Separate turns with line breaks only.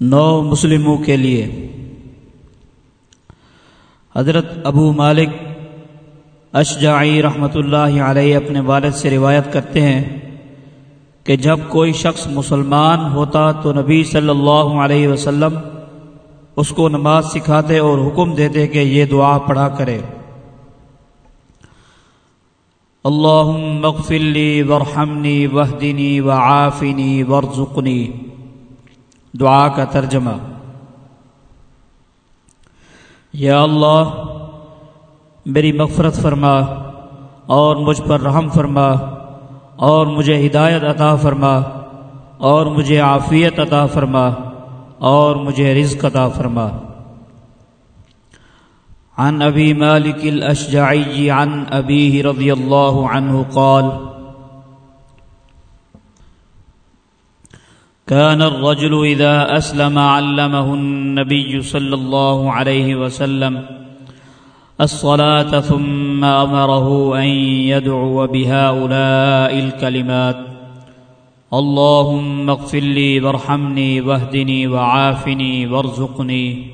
نو مسلموں کے لیے۔ حضرت ابو مالک اشجعی رحمۃ اللہ علیہ اپنے والد سے روایت کرتے ہیں کہ جب کوئی شخص مسلمان ہوتا تو نبی صلی اللہ علیہ وسلم اس کو نماز سکھاتے اور حکم دیتے کہ یہ دعا پڑھا کرے۔ اللهم اغفر لي وارحمني واهدني وعافني وارزقني دعا کا ترجمہ۔ یا اللہ، میری مغفرت فرما اور مجھ پر رحم فرما اور مجھے ہدایت عطا فرما اور مجھے عافیت عطا فرما اور مجھے رزق عطا فرما۔ عن ابي مالك الاشجعي عن ابيه رضي الله عنه قال كان الرجل إذا أسلم علمه النبي صلى الله عليه وسلم الصلاة ثم أمره أن يدعو بهؤلاء الكلمات. اللهم اغفر لي وارحمني واهدني وعافني وارزقني.